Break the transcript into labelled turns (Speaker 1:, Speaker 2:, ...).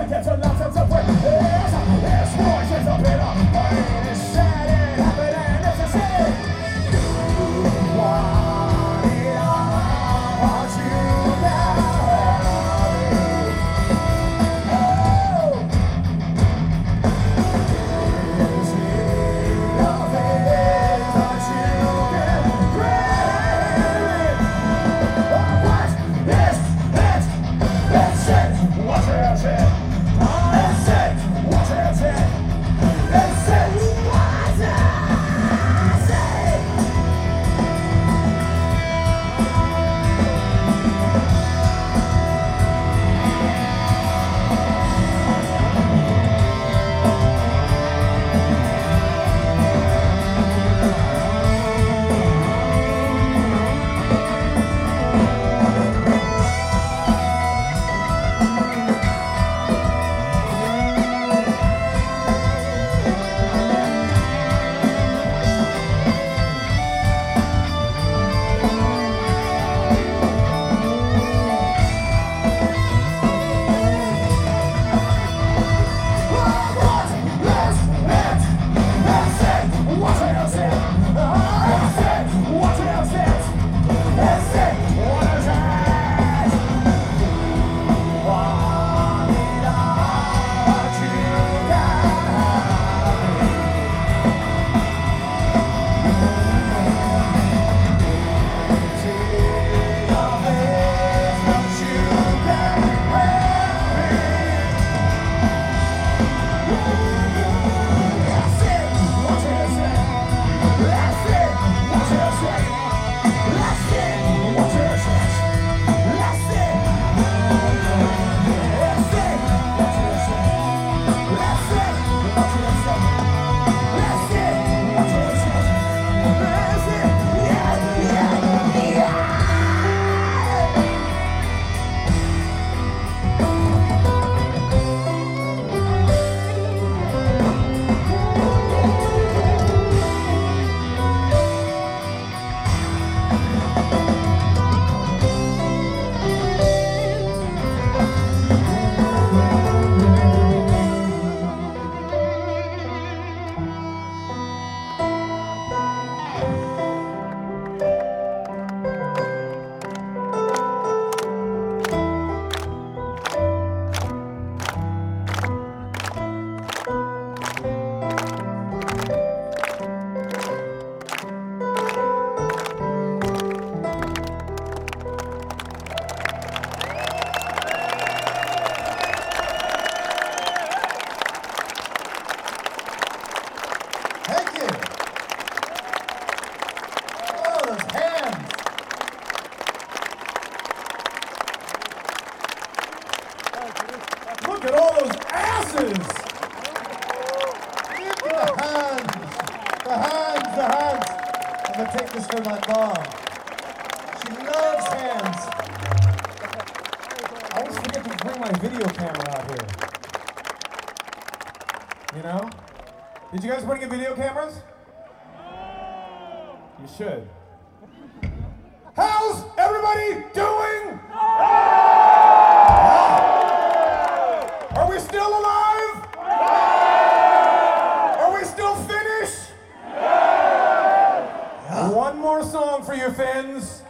Speaker 1: Take it to What the hell's it? The hands. The hands, the hands. I'm gonna take this for my mom. She loves hands. I always forget to bring my video camera out here. You know? Did you guys bring your video cameras? You should. How's everybody doing? For you, Finns.